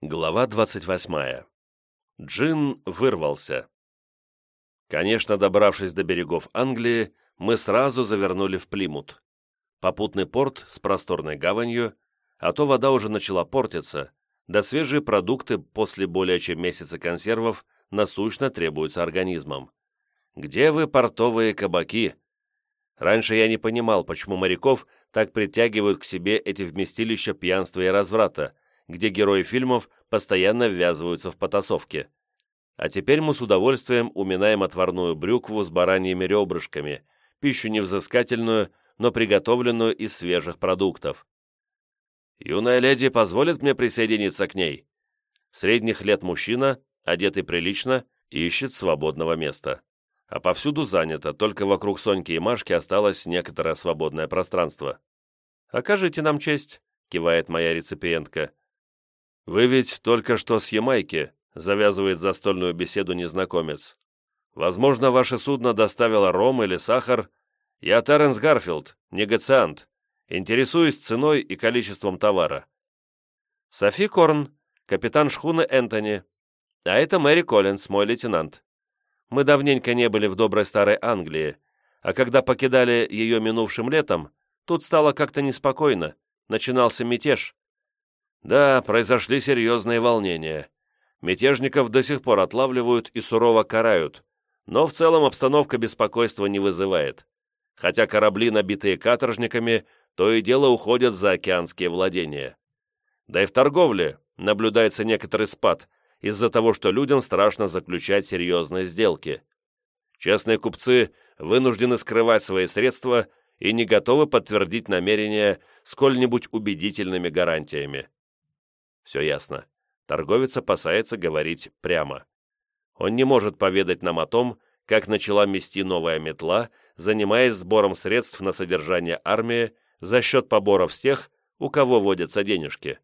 Глава 28. Джин вырвался. Конечно, добравшись до берегов Англии, мы сразу завернули в Плимут. Попутный порт с просторной гаванью, а то вода уже начала портиться, да свежие продукты после более чем месяца консервов насущно требуются организмам. Где вы, портовые кабаки? Раньше я не понимал, почему моряков так притягивают к себе эти вместилища пьянства и разврата, где герои фильмов постоянно ввязываются в потасовки. А теперь мы с удовольствием уминаем отварную брюкву с бараньими ребрышками, пищу невзыскательную, но приготовленную из свежих продуктов. Юная леди позволит мне присоединиться к ней. Средних лет мужчина, одетый прилично, ищет свободного места. А повсюду занято, только вокруг Соньки и Машки осталось некоторое свободное пространство. «Окажите нам честь», — кивает моя реципиентка. «Вы ведь только что с Ямайки», — завязывает застольную беседу незнакомец. «Возможно, ваше судно доставило ром или сахар. Я Терренс Гарфилд, негациант. Интересуюсь ценой и количеством товара». «Софи Корн, капитан шхуны Энтони. А это Мэри Коллинс, мой лейтенант. Мы давненько не были в доброй старой Англии, а когда покидали ее минувшим летом, тут стало как-то неспокойно, начинался мятеж». Да, произошли серьезные волнения. Мятежников до сих пор отлавливают и сурово карают, но в целом обстановка беспокойства не вызывает. Хотя корабли, набитые каторжниками, то и дело уходят в заокеанские владения. Да и в торговле наблюдается некоторый спад из-за того, что людям страшно заключать серьезные сделки. Честные купцы вынуждены скрывать свои средства и не готовы подтвердить намерения сколь-нибудь убедительными гарантиями. Все ясно. Торговец опасается говорить прямо. Он не может поведать нам о том, как начала мести новая метла, занимаясь сбором средств на содержание армии за счет поборов с тех, у кого водятся денежки.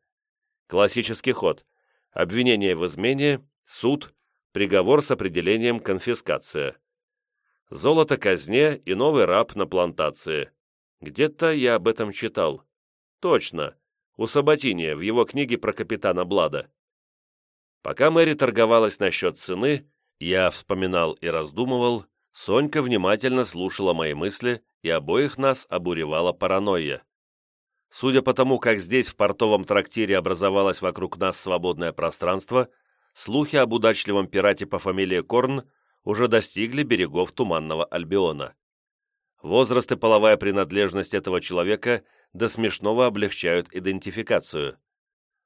Классический ход. Обвинение в измене, суд, приговор с определением конфискация. Золото казне и новый раб на плантации. Где-то я об этом читал. Точно у Сабатини в его книге про капитана Блада. Пока Мэри торговалась насчет цены, я вспоминал и раздумывал, Сонька внимательно слушала мои мысли, и обоих нас обуревала паранойя. Судя по тому, как здесь, в портовом трактире, образовалось вокруг нас свободное пространство, слухи об удачливом пирате по фамилии Корн уже достигли берегов Туманного Альбиона. Возраст и половая принадлежность этого человека до смешного облегчают идентификацию.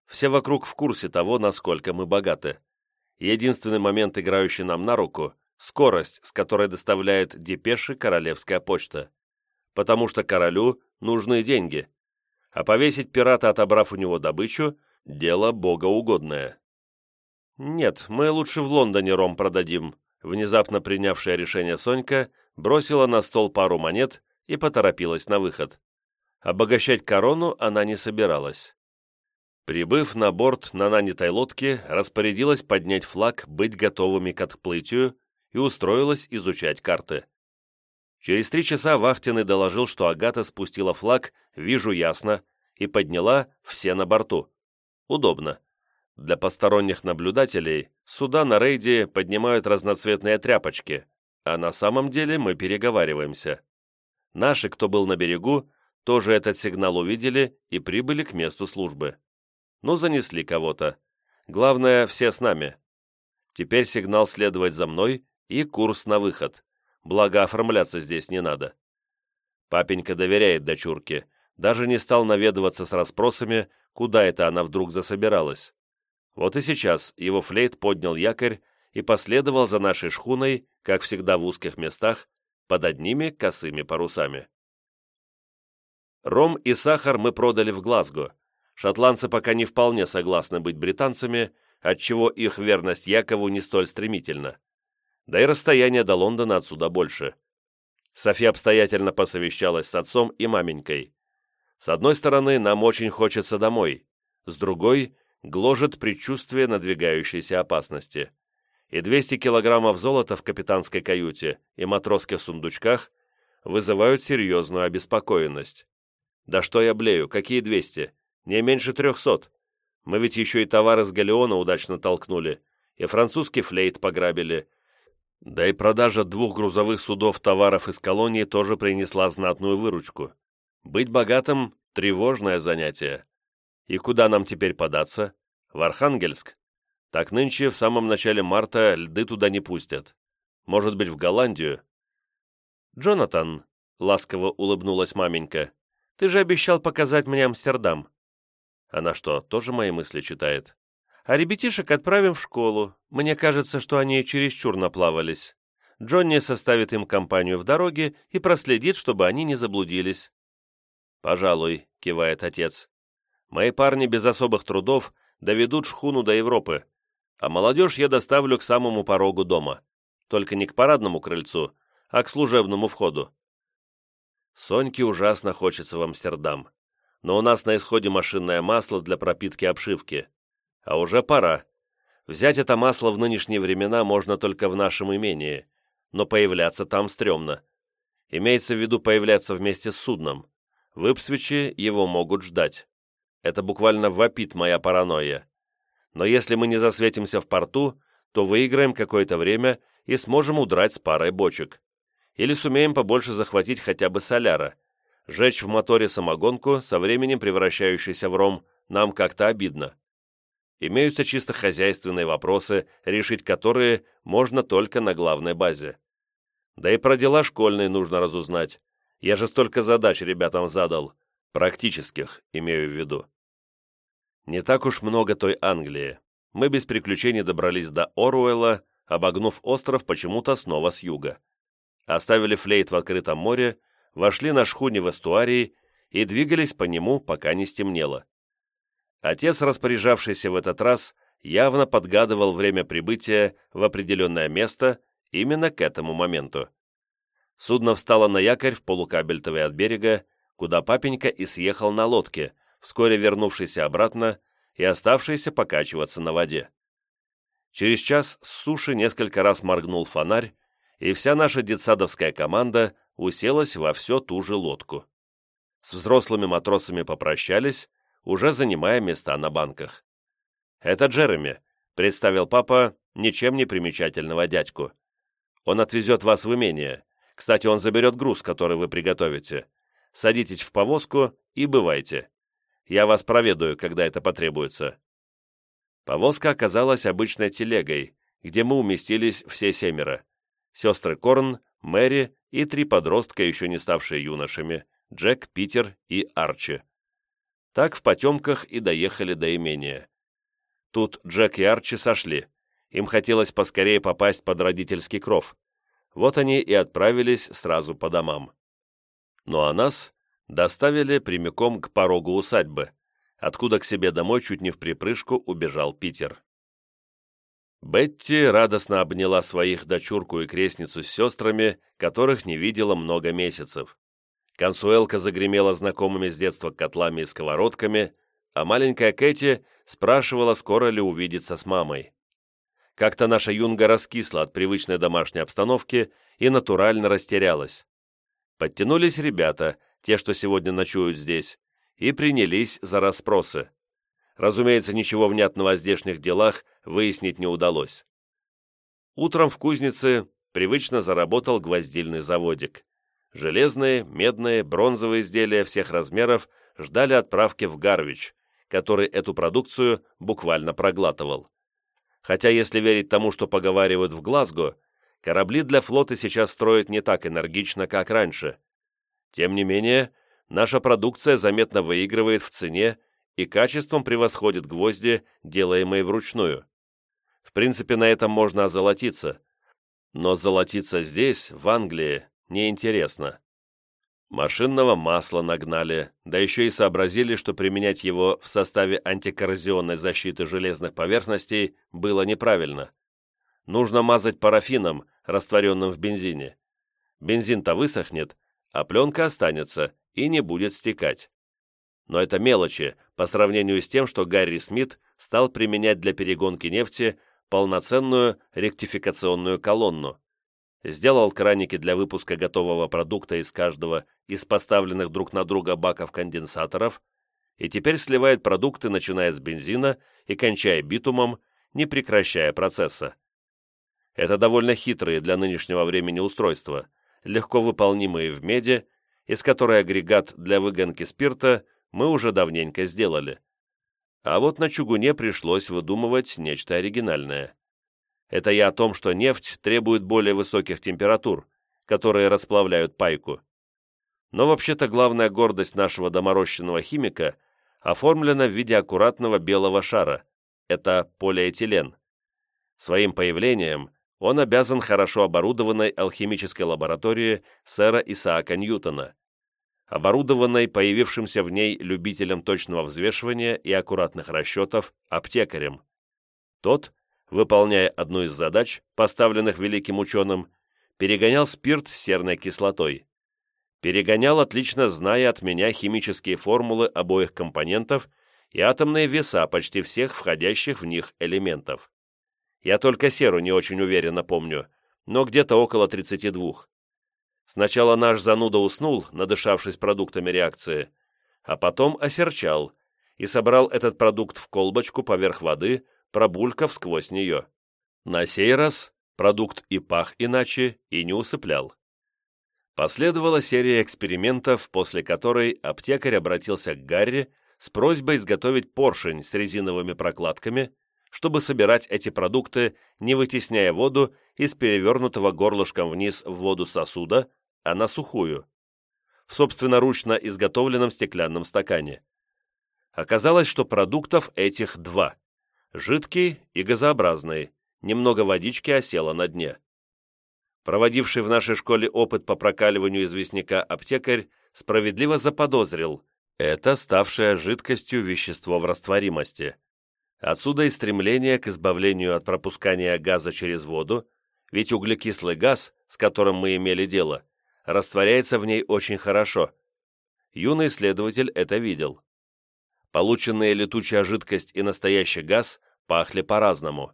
Все вокруг в курсе того, насколько мы богаты. Единственный момент, играющий нам на руку – скорость, с которой доставляет депеши Королевская почта. Потому что королю нужны деньги. А повесить пирата, отобрав у него добычу – дело богоугодное. «Нет, мы лучше в Лондоне ром продадим», внезапно принявшая решение Сонька бросила на стол пару монет и поторопилась на выход. Обогащать корону она не собиралась. Прибыв на борт на нанятой лодке, распорядилась поднять флаг, быть готовыми к отплытию и устроилась изучать карты. Через три часа Вахтенный доложил, что Агата спустила флаг, вижу ясно, и подняла все на борту. Удобно. Для посторонних наблюдателей суда на рейде поднимают разноцветные тряпочки, а на самом деле мы переговариваемся. Наши, кто был на берегу, тоже этот сигнал увидели и прибыли к месту службы. Ну, занесли кого-то. Главное, все с нами. Теперь сигнал следовать за мной и курс на выход. Благо, оформляться здесь не надо. Папенька доверяет дочурке. Даже не стал наведываться с расспросами, куда это она вдруг засобиралась. Вот и сейчас его флейт поднял якорь и последовал за нашей шхуной, как всегда в узких местах, под одними косыми парусами. Ром и сахар мы продали в Глазго. Шотландцы пока не вполне согласны быть британцами, отчего их верность Якову не столь стремительна. Да и расстояние до Лондона отсюда больше. София обстоятельно посовещалась с отцом и маменькой. С одной стороны, нам очень хочется домой, с другой – гложет предчувствие надвигающейся опасности. И 200 килограммов золота в капитанской каюте и матросских сундучках вызывают серьезную обеспокоенность. Да что я блею, какие двести? Не меньше трехсот. Мы ведь еще и товары с Галеона удачно толкнули, и французский флейт пограбили. Да и продажа двух грузовых судов товаров из колонии тоже принесла знатную выручку. Быть богатым – тревожное занятие. И куда нам теперь податься? В Архангельск? Так нынче, в самом начале марта, льды туда не пустят. Может быть, в Голландию? «Джонатан», — ласково улыбнулась маменька, — «ты же обещал показать мне Амстердам». Она что, тоже мои мысли читает? А ребятишек отправим в школу. Мне кажется, что они чересчур наплавались. Джонни составит им компанию в дороге и проследит, чтобы они не заблудились. «Пожалуй», — кивает отец. «Мои парни без особых трудов доведут шхуну до Европы, а молодежь я доставлю к самому порогу дома. Только не к парадному крыльцу, а к служебному входу. Соньке ужасно хочется в Амстердам, но у нас на исходе машинное масло для пропитки обшивки. А уже пора. Взять это масло в нынешние времена можно только в нашем имении, но появляться там стрёмно. Имеется в виду появляться вместе с судном. В Ипсвиче его могут ждать. Это буквально вопит моя паранойя. Но если мы не засветимся в порту, то выиграем какое-то время и сможем удрать с парой бочек. Или сумеем побольше захватить хотя бы соляра. Жечь в моторе самогонку, со временем превращающийся в ром, нам как-то обидно. Имеются чисто хозяйственные вопросы, решить которые можно только на главной базе. Да и про дела школьные нужно разузнать. Я же столько задач ребятам задал. Практических, имею в виду. Не так уж много той Англии. Мы без приключений добрались до Оруэлла, обогнув остров почему-то снова с юга. Оставили флейт в открытом море, вошли на шхуне в эстуарии и двигались по нему, пока не стемнело. Отец, распоряжавшийся в этот раз, явно подгадывал время прибытия в определенное место именно к этому моменту. Судно встало на якорь в полукабельтовой от берега, куда папенька и съехал на лодке, вскоре вернувшийся обратно и оставшийся покачиваться на воде. Через час с суши несколько раз моргнул фонарь, и вся наша детсадовская команда уселась во все ту же лодку. С взрослыми матросами попрощались, уже занимая места на банках. «Это Джереми», — представил папа ничем не примечательного дядьку. «Он отвезет вас в имение. Кстати, он заберет груз, который вы приготовите. Садитесь в повозку и бывайте. Я вас проведаю, когда это потребуется». Повозка оказалась обычной телегой, где мы уместились все семеро. Сестры Корн, Мэри и три подростка, еще не ставшие юношами, Джек, Питер и Арчи. Так в потемках и доехали до имения. Тут Джек и Арчи сошли. Им хотелось поскорее попасть под родительский кров. Вот они и отправились сразу по домам. Ну а нас доставили прямиком к порогу усадьбы, откуда к себе домой чуть не в припрыжку убежал Питер. Бетти радостно обняла своих дочурку и крестницу с сестрами, которых не видела много месяцев. Консуэлка загремела знакомыми с детства котлами и сковородками, а маленькая Кэти спрашивала, скоро ли увидится с мамой. Как-то наша юнга раскисла от привычной домашней обстановки и натурально растерялась. Подтянулись ребята, те, что сегодня ночуют здесь, и принялись за расспросы. Разумеется, ничего внятного о здешних делах выяснить не удалось. Утром в кузнице привычно заработал гвоздильный заводик. Железные, медные, бронзовые изделия всех размеров ждали отправки в Гарвич, который эту продукцию буквально проглатывал. Хотя, если верить тому, что поговаривают в Глазго, корабли для флота сейчас строят не так энергично, как раньше. Тем не менее, наша продукция заметно выигрывает в цене и качеством превосходит гвозди, делаемые вручную. В принципе, на этом можно озолотиться. Но золотиться здесь, в Англии, неинтересно. Машинного масла нагнали, да еще и сообразили, что применять его в составе антикоррозионной защиты железных поверхностей было неправильно. Нужно мазать парафином, растворенным в бензине. Бензин-то высохнет, а пленка останется и не будет стекать. Но это мелочи по сравнению с тем, что Гарри Смит стал применять для перегонки нефти полноценную ректификационную колонну. Сделал краники для выпуска готового продукта из каждого из поставленных друг на друга баков конденсаторов и теперь сливает продукты, начиная с бензина и кончая битумом, не прекращая процесса. Это довольно хитрые для нынешнего времени устройства, легко выполнимые в меди, из которой агрегат для выгонки спирта мы уже давненько сделали. А вот на чугуне пришлось выдумывать нечто оригинальное. Это я о том, что нефть требует более высоких температур, которые расплавляют пайку. Но вообще-то главная гордость нашего доморощенного химика оформлена в виде аккуратного белого шара. Это полиэтилен. Своим появлением он обязан хорошо оборудованной алхимической лаборатории сэра Исаака Ньютона, оборудованной появившимся в ней любителем точного взвешивания и аккуратных расчетов аптекарем. Тот, выполняя одну из задач, поставленных великим ученым, перегонял спирт с серной кислотой. Перегонял, отлично зная от меня химические формулы обоих компонентов и атомные веса почти всех входящих в них элементов. Я только серу не очень уверенно помню, но где-то около 32. Сначала наш зануда уснул, надышавшись продуктами реакции, а потом осерчал и собрал этот продукт в колбочку поверх воды, пробулькав сквозь нее. На сей раз продукт и пах иначе, и не усыплял. Последовала серия экспериментов, после которой аптекарь обратился к Гарри с просьбой изготовить поршень с резиновыми прокладками, чтобы собирать эти продукты, не вытесняя воду из перевернутого горлышком вниз в воду сосуда, а на сухую, в собственноручно изготовленном стеклянном стакане. Оказалось, что продуктов этих два – жидкий и газообразный, немного водички осело на дне. Проводивший в нашей школе опыт по прокаливанию известняка аптекарь справедливо заподозрил – это ставшее жидкостью вещество в растворимости. Отсюда и стремление к избавлению от пропускания газа через воду, ведь углекислый газ, с которым мы имели дело, растворяется в ней очень хорошо. Юный исследователь это видел. Полученные летучая жидкость и настоящий газ пахли по-разному.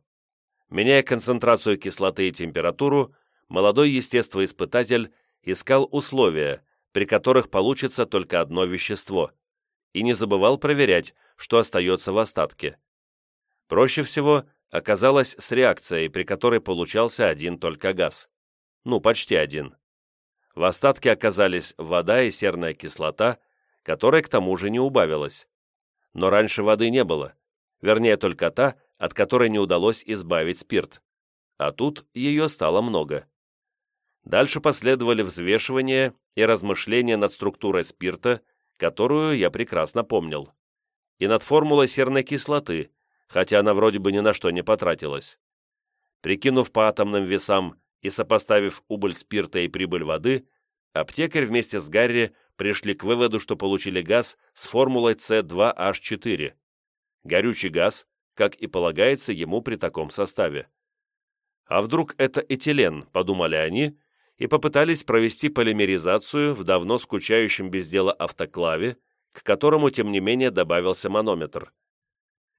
Меняя концентрацию кислоты и температуру, молодой естествоиспытатель искал условия, при которых получится только одно вещество, и не забывал проверять, что остается в остатке. Проще всего оказалось с реакцией, при которой получался один только газ. Ну, почти один. В остатке оказались вода и серная кислота, которая к тому же не убавилась. Но раньше воды не было, вернее только та, от которой не удалось избавить спирт. А тут ее стало много. Дальше последовали взвешивания и размышления над структурой спирта, которую я прекрасно помнил, и над формулой серной кислоты, хотя она вроде бы ни на что не потратилась. Прикинув по атомным весам и сопоставив убыль спирта и прибыль воды, аптекарь вместе с Гарри пришли к выводу, что получили газ с формулой C2H4. Горючий газ, как и полагается ему при таком составе. А вдруг это этилен, подумали они, и попытались провести полимеризацию в давно скучающем без дела автоклаве, к которому, тем не менее, добавился манометр.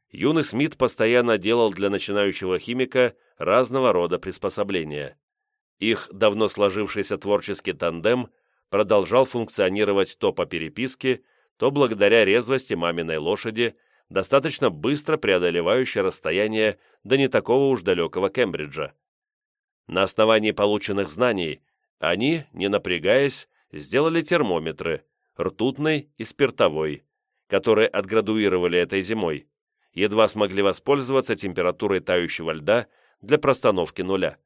Юный Смит постоянно делал для начинающего химика разного рода приспособления. Их давно сложившийся творческий тандем продолжал функционировать то по переписке, то благодаря резвости маминой лошади, достаточно быстро преодолевающей расстояние до не такого уж далекого Кембриджа. На основании полученных знаний они, не напрягаясь, сделали термометры, ртутный и спиртовой, которые отградуировали этой зимой, едва смогли воспользоваться температурой тающего льда для простановки нуля.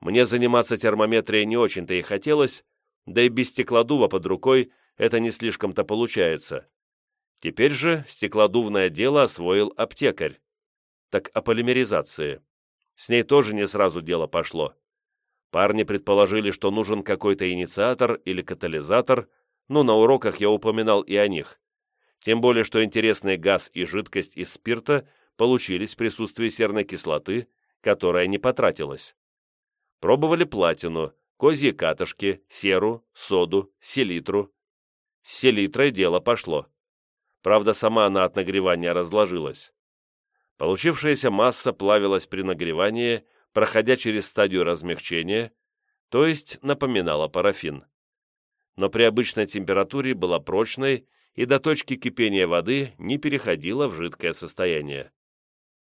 Мне заниматься термометрией не очень-то и хотелось, да и без стеклодува под рукой это не слишком-то получается. Теперь же стеклодувное дело освоил аптекарь. Так о полимеризации. С ней тоже не сразу дело пошло. Парни предположили, что нужен какой-то инициатор или катализатор, но на уроках я упоминал и о них. Тем более, что интересный газ и жидкость из спирта получились в присутствии серной кислоты, которая не потратилась. Пробовали платину, козьи катышки, серу, соду, селитру. С селитрой дело пошло. Правда, сама она от нагревания разложилась. Получившаяся масса плавилась при нагревании, проходя через стадию размягчения, то есть напоминала парафин. Но при обычной температуре была прочной и до точки кипения воды не переходила в жидкое состояние.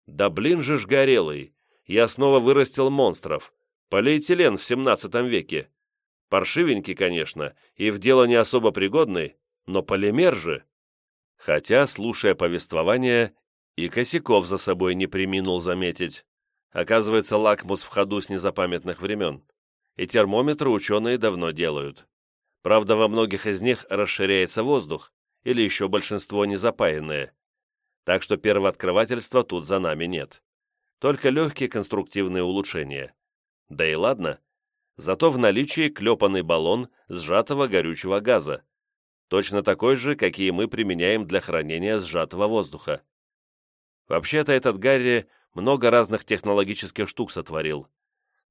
Да блин же ж горелый! Я снова вырастил монстров. Полиэтилен в 17 веке. Паршивенький, конечно, и в дело не особо пригодный, но полимер же. Хотя, слушая повествование, и косяков за собой не приминул заметить. Оказывается, лакмус в ходу с незапамятных времен. И термометры ученые давно делают. Правда, во многих из них расширяется воздух, или еще большинство незапаянные. Так что первооткрывательства тут за нами нет. Только легкие конструктивные улучшения. Да и ладно. Зато в наличии клепанный баллон сжатого горючего газа. Точно такой же, какие мы применяем для хранения сжатого воздуха. Вообще-то этот Гарри много разных технологических штук сотворил.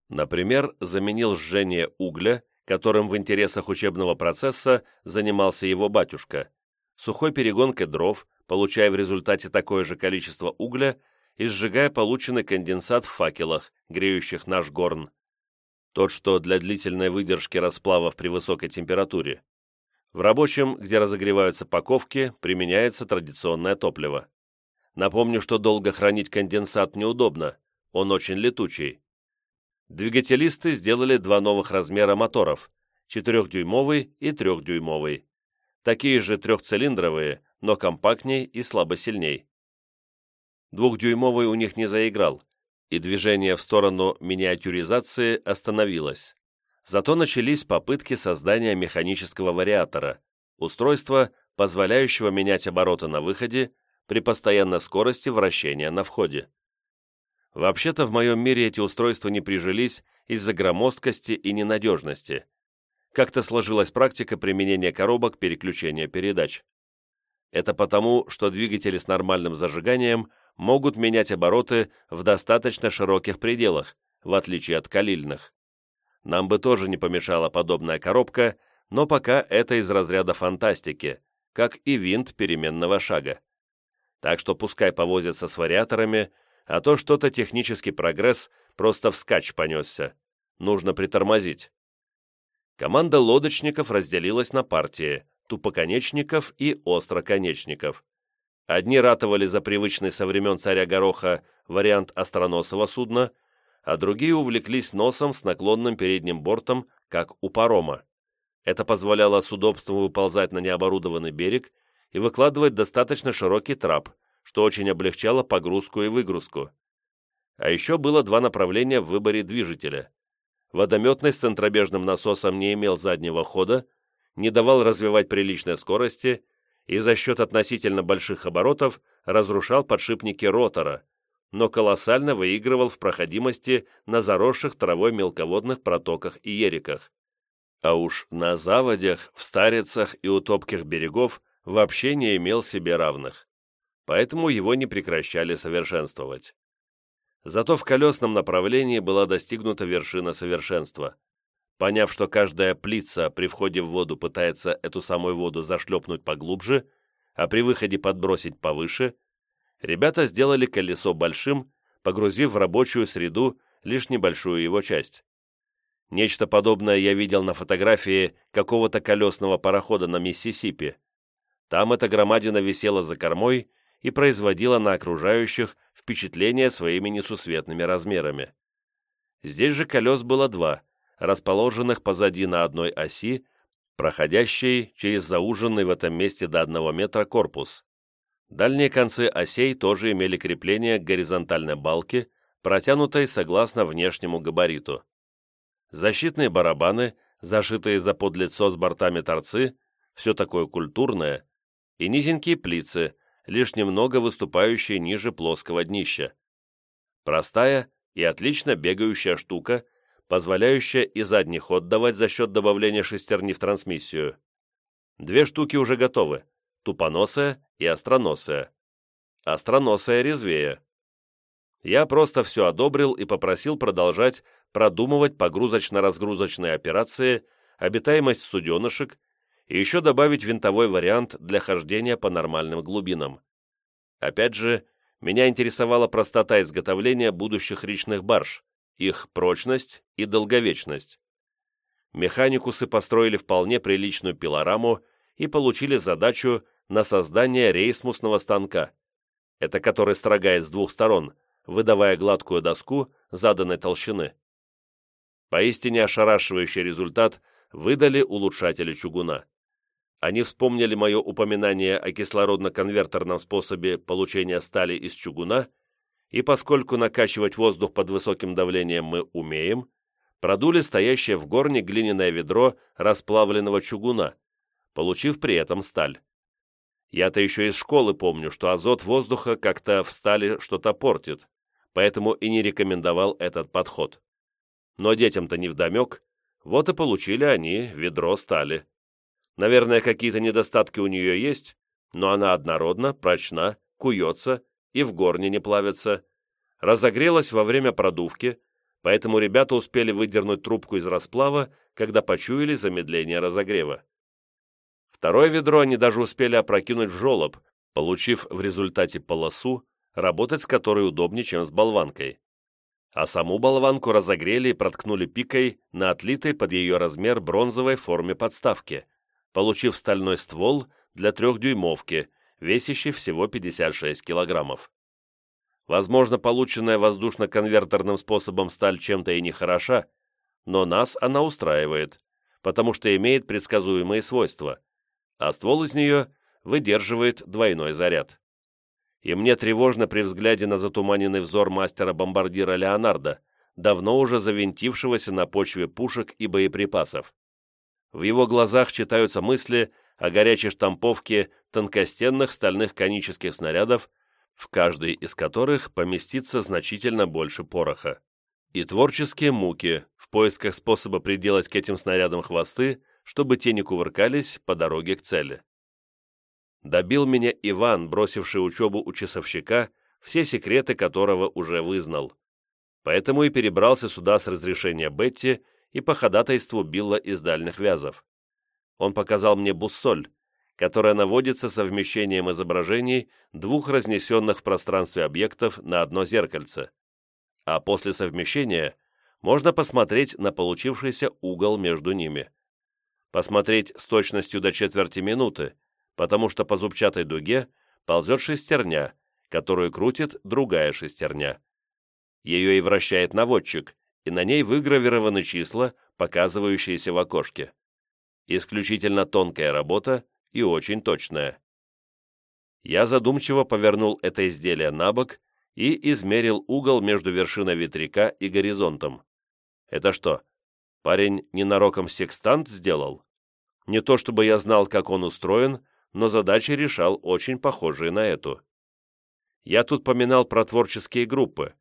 Например, заменил жжение угля, которым в интересах учебного процесса занимался его батюшка, сухой перегонкой дров, получая в результате такое же количество угля и сжигая полученный конденсат в факелах, греющих наш горн. Тот, что для длительной выдержки расплавов при высокой температуре. В рабочем, где разогреваются паковки, применяется традиционное топливо. Напомню, что долго хранить конденсат неудобно, он очень летучий. Двигателисты сделали два новых размера моторов, 4-дюймовый и 3-дюймовый. Такие же трехцилиндровые, но компактней и слабо сильней. Двухдюймовый у них не заиграл, и движение в сторону миниатюризации остановилось. Зато начались попытки создания механического вариатора, устройства, позволяющего менять обороты на выходе при постоянной скорости вращения на входе. Вообще-то в моем мире эти устройства не прижились из-за громоздкости и ненадежности. Как-то сложилась практика применения коробок переключения передач. Это потому, что двигатели с нормальным зажиганием могут менять обороты в достаточно широких пределах, в отличие от калильных. Нам бы тоже не помешала подобная коробка, но пока это из разряда фантастики, как и винт переменного шага так что пускай повозятся с вариаторами, а то что-то технический прогресс просто вскачь понесся. Нужно притормозить. Команда лодочников разделилась на партии тупоконечников и остроконечников. Одни ратовали за привычный со времен царя Гороха вариант остроносого судна, а другие увлеклись носом с наклонным передним бортом, как у парома. Это позволяло с удобством выползать на необорудованный берег и выкладывать достаточно широкий трап, что очень облегчало погрузку и выгрузку. А еще было два направления в выборе движителя. Водометный с центробежным насосом не имел заднего хода, не давал развивать приличной скорости и за счет относительно больших оборотов разрушал подшипники ротора, но колоссально выигрывал в проходимости на заросших травой мелководных протоках и ериках. А уж на заводях, в старицах и у топких берегов вообще не имел себе равных, поэтому его не прекращали совершенствовать. Зато в колесном направлении была достигнута вершина совершенства. Поняв, что каждая плица при входе в воду пытается эту самую воду зашлепнуть поглубже, а при выходе подбросить повыше, ребята сделали колесо большим, погрузив в рабочую среду лишь небольшую его часть. Нечто подобное я видел на фотографии какого-то колесного парохода на Миссисипи. Там эта громадина висела за кормой и производила на окружающих впечатление своими несусветными размерами. Здесь же колес было два, расположенных позади на одной оси, проходящей через зауженный в этом месте до одного метра корпус. Дальние концы осей тоже имели крепление к горизонтальной балке, протянутой согласно внешнему габариту. Защитные барабаны, зашитые за подлицо с бортами торцы, все такое культурное, и низенькие плицы, лишь немного выступающие ниже плоского днища. Простая и отлично бегающая штука, позволяющая и задний ход давать за счет добавления шестерни в трансмиссию. Две штуки уже готовы, тупоносая и остроносая. Остроносая резвее. Я просто все одобрил и попросил продолжать продумывать погрузочно-разгрузочные операции, обитаемость суденышек и еще добавить винтовой вариант для хождения по нормальным глубинам. Опять же, меня интересовала простота изготовления будущих речных барж, их прочность и долговечность. Механикусы построили вполне приличную пилораму и получили задачу на создание рейсмусного станка. Это который строгает с двух сторон, выдавая гладкую доску заданной толщины. Поистине ошарашивающий результат выдали улучшатели чугуна. Они вспомнили мое упоминание о кислородно-конвертерном способе получения стали из чугуна, и поскольку накачивать воздух под высоким давлением мы умеем, продули стоящее в горне глиняное ведро расплавленного чугуна, получив при этом сталь. Я-то еще из школы помню, что азот воздуха как-то в стали что-то портит, поэтому и не рекомендовал этот подход. Но детям-то не вдомек, вот и получили они ведро стали. Наверное, какие-то недостатки у нее есть, но она однородна, прочна, куется и в горне не плавится. Разогрелась во время продувки, поэтому ребята успели выдернуть трубку из расплава, когда почуяли замедление разогрева. Второе ведро они даже успели опрокинуть в жолоб, получив в результате полосу, работать с которой удобнее, чем с болванкой. А саму болванку разогрели и проткнули пикой на отлитой под ее размер бронзовой форме подставки, получив стальной ствол для трехдюймовки, весящий всего 56 килограммов. Возможно, полученная воздушно-конвертерным способом сталь чем-то и не хороша, но нас она устраивает, потому что имеет предсказуемые свойства, а ствол из нее выдерживает двойной заряд. И мне тревожно при взгляде на затуманенный взор мастера-бомбардира Леонардо, давно уже завинтившегося на почве пушек и боеприпасов. В его глазах читаются мысли о горячей штамповке тонкостенных стальных конических снарядов, в каждой из которых поместится значительно больше пороха. И творческие муки в поисках способа приделать к этим снарядам хвосты, чтобы те не кувыркались по дороге к цели. Добил меня Иван, бросивший учебу у часовщика, все секреты которого уже вызнал. Поэтому и перебрался сюда с разрешения Бетти и по ходатайству Билла из дальних вязов. Он показал мне буссоль, которая наводится совмещением изображений двух разнесенных в пространстве объектов на одно зеркальце. А после совмещения можно посмотреть на получившийся угол между ними. Посмотреть с точностью до четверти минуты, потому что по зубчатой дуге ползет шестерня, которую крутит другая шестерня. Ее и вращает наводчик, и на ней выгравированы числа, показывающиеся в окошке. Исключительно тонкая работа и очень точная. Я задумчиво повернул это изделие на бок и измерил угол между вершиной ветряка и горизонтом. Это что, парень ненароком секстант сделал? Не то чтобы я знал, как он устроен, но задачи решал очень похожие на эту. Я тут поминал про творческие группы.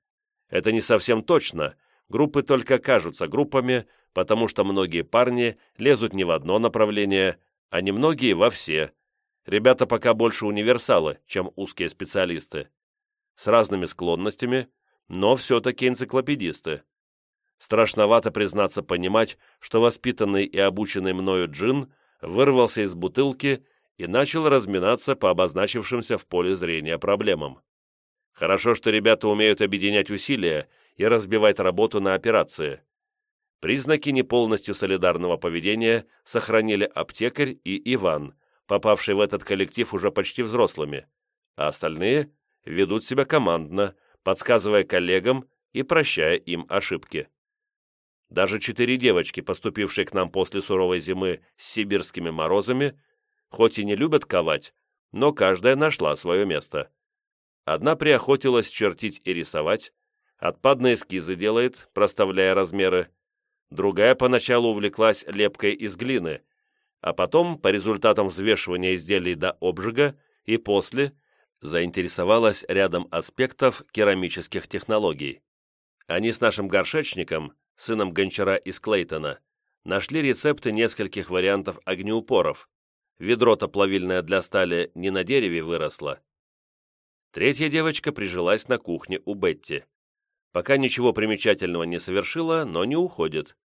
Это не совсем точно, Группы только кажутся группами, потому что многие парни лезут не в одно направление, а немногие во все. Ребята пока больше универсалы, чем узкие специалисты. С разными склонностями, но все-таки энциклопедисты. Страшновато признаться понимать, что воспитанный и обученный мною джин вырвался из бутылки и начал разминаться по обозначившимся в поле зрения проблемам. Хорошо, что ребята умеют объединять усилия и разбивать работу на операции. Признаки неполностью солидарного поведения сохранили аптекарь и Иван, попавший в этот коллектив уже почти взрослыми, а остальные ведут себя командно, подсказывая коллегам и прощая им ошибки. Даже четыре девочки, поступившие к нам после суровой зимы с сибирскими морозами, хоть и не любят ковать, но каждая нашла свое место. Одна приохотилась чертить и рисовать, Отпадные эскизы делает, проставляя размеры. Другая поначалу увлеклась лепкой из глины, а потом, по результатам взвешивания изделий до обжига, и после, заинтересовалась рядом аспектов керамических технологий. Они с нашим горшечником, сыном гончара из Клейтона, нашли рецепты нескольких вариантов огнеупоров. Ведро-то плавильное для стали не на дереве выросло. Третья девочка прижилась на кухне у Бетти. Пока ничего примечательного не совершила, но не уходит.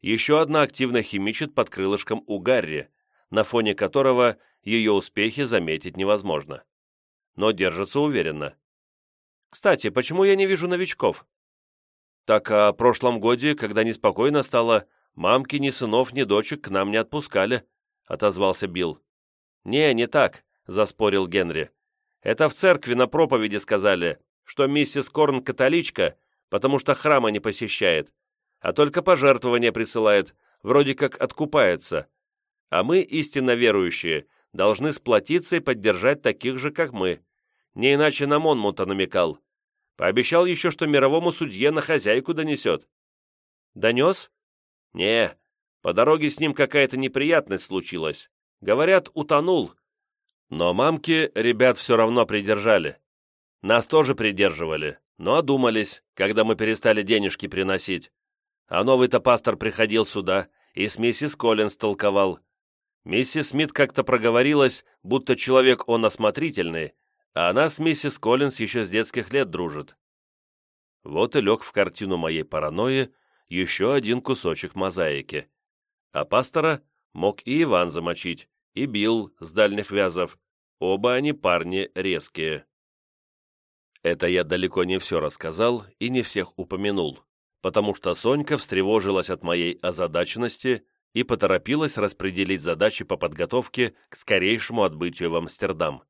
Еще одна активно химичит под крылышком у Гарри, на фоне которого ее успехи заметить невозможно. Но держится уверенно. «Кстати, почему я не вижу новичков?» «Так о прошлом годе, когда неспокойно стало, мамки ни сынов, ни дочек к нам не отпускали», — отозвался Билл. «Не, не так. — заспорил Генри. «Это в церкви на проповеди сказали, что миссис Корн католичка, потому что храма не посещает, а только пожертвования присылает, вроде как откупается. А мы, истинно верующие, должны сплотиться и поддержать таких же, как мы. Не иначе на Монмута намекал. Пообещал еще, что мировому судье на хозяйку донесет. Донес? Не, по дороге с ним какая-то неприятность случилась. Говорят, утонул. Но мамки ребят все равно придержали. Нас тоже придерживали, но одумались, когда мы перестали денежки приносить. А новый-то пастор приходил сюда и с миссис Коллинс толковал. Миссис Смит как-то проговорилась, будто человек он осмотрительный, а она с миссис Коллинс еще с детских лет дружит. Вот и лег в картину моей паранойи еще один кусочек мозаики. А пастора мог и Иван замочить, и Билл с дальних вязов. Оба они парни резкие. Это я далеко не все рассказал и не всех упомянул, потому что Сонька встревожилась от моей озадаченности и поторопилась распределить задачи по подготовке к скорейшему отбытию в Амстердам.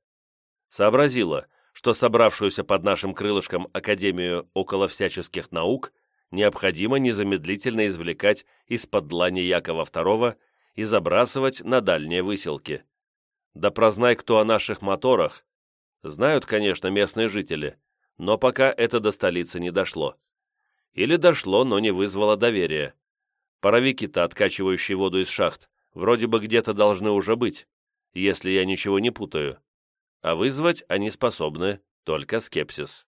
Сообразила, что собравшуюся под нашим крылышком Академию около всяческих наук необходимо незамедлительно извлекать из-под длани Якова II и забрасывать на дальние выселки. Да прознай кто о наших моторах. Знают, конечно, местные жители, но пока это до столицы не дошло. Или дошло, но не вызвало доверия. Паровики-то, откачивающие воду из шахт, вроде бы где-то должны уже быть, если я ничего не путаю. А вызвать они способны только скепсис.